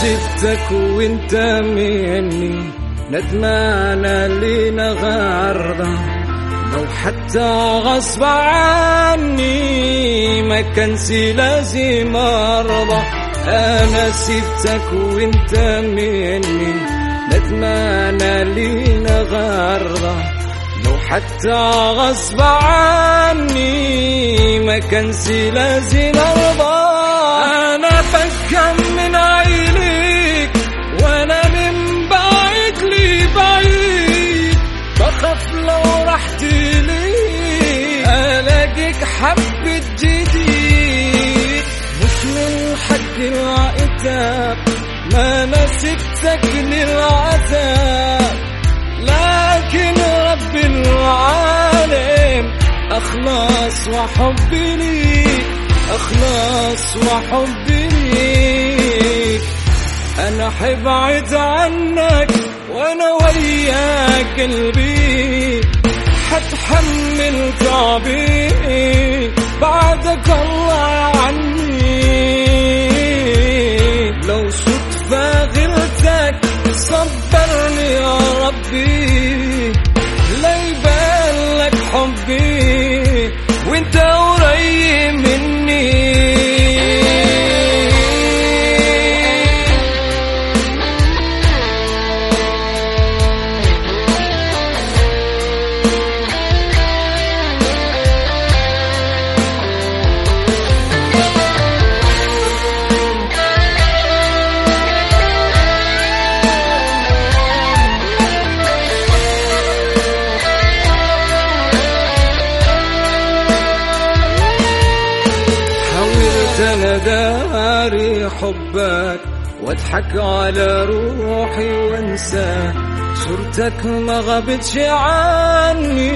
سبتك وانت مني ندمان لينا غرضة. لو حتى غصب عني ما كنسي لازم أرضى. أنا سبتك وانت مني ندمان لينا غرضة. لو حتى غصب عني ما كنسي لازم أرضى. لو رحت لي الاقيك حبة جديد مش من حق العتاب ما أنا سبتك للعذاب لكن رب العالم اخلاص وحبي ليك اخلاص وحبي ليك أنا حبعد عنك وأنا وياك قلبي. حتحمل تعبي بعدك الله أنا داري حبك واضحك على روحي وانسى. صورتك ما غابتش عني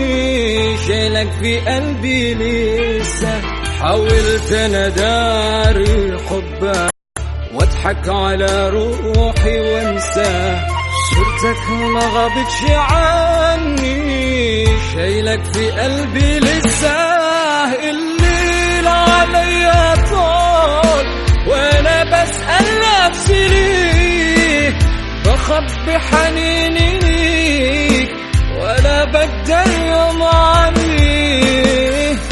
شايلك في قلبي لسه. حاولت أنا داري حبك واضحك على روحي وانسى. صورتك ما غابتش عني شايلك في قلبي بخبي حنيني ليك ولا بقدر يوم عني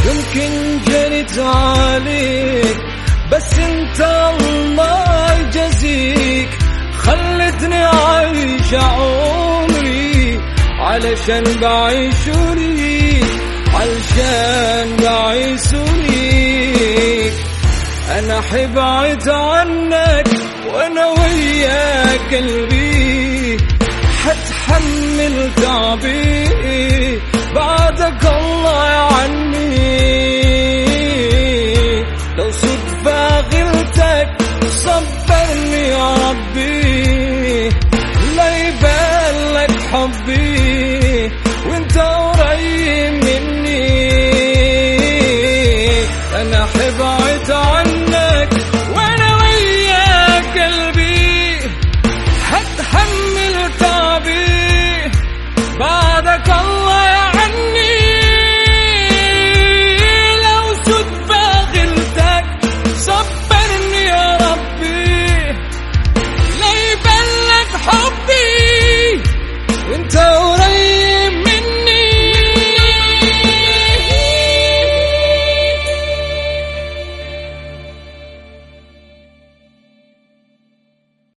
يمكن جريت عليك بس انت الله يجازيك خلتني عايش عمري علشان بعيش ليك علشان بعيش ليك. أنا حبعد عنك وأنا وياك قلبي حتحمل تعبي. بعدك الله عني لو صدفة غلتك صبرني يا ربي. لا يبان لك حبي. وانت قريب مني. أنا حبعد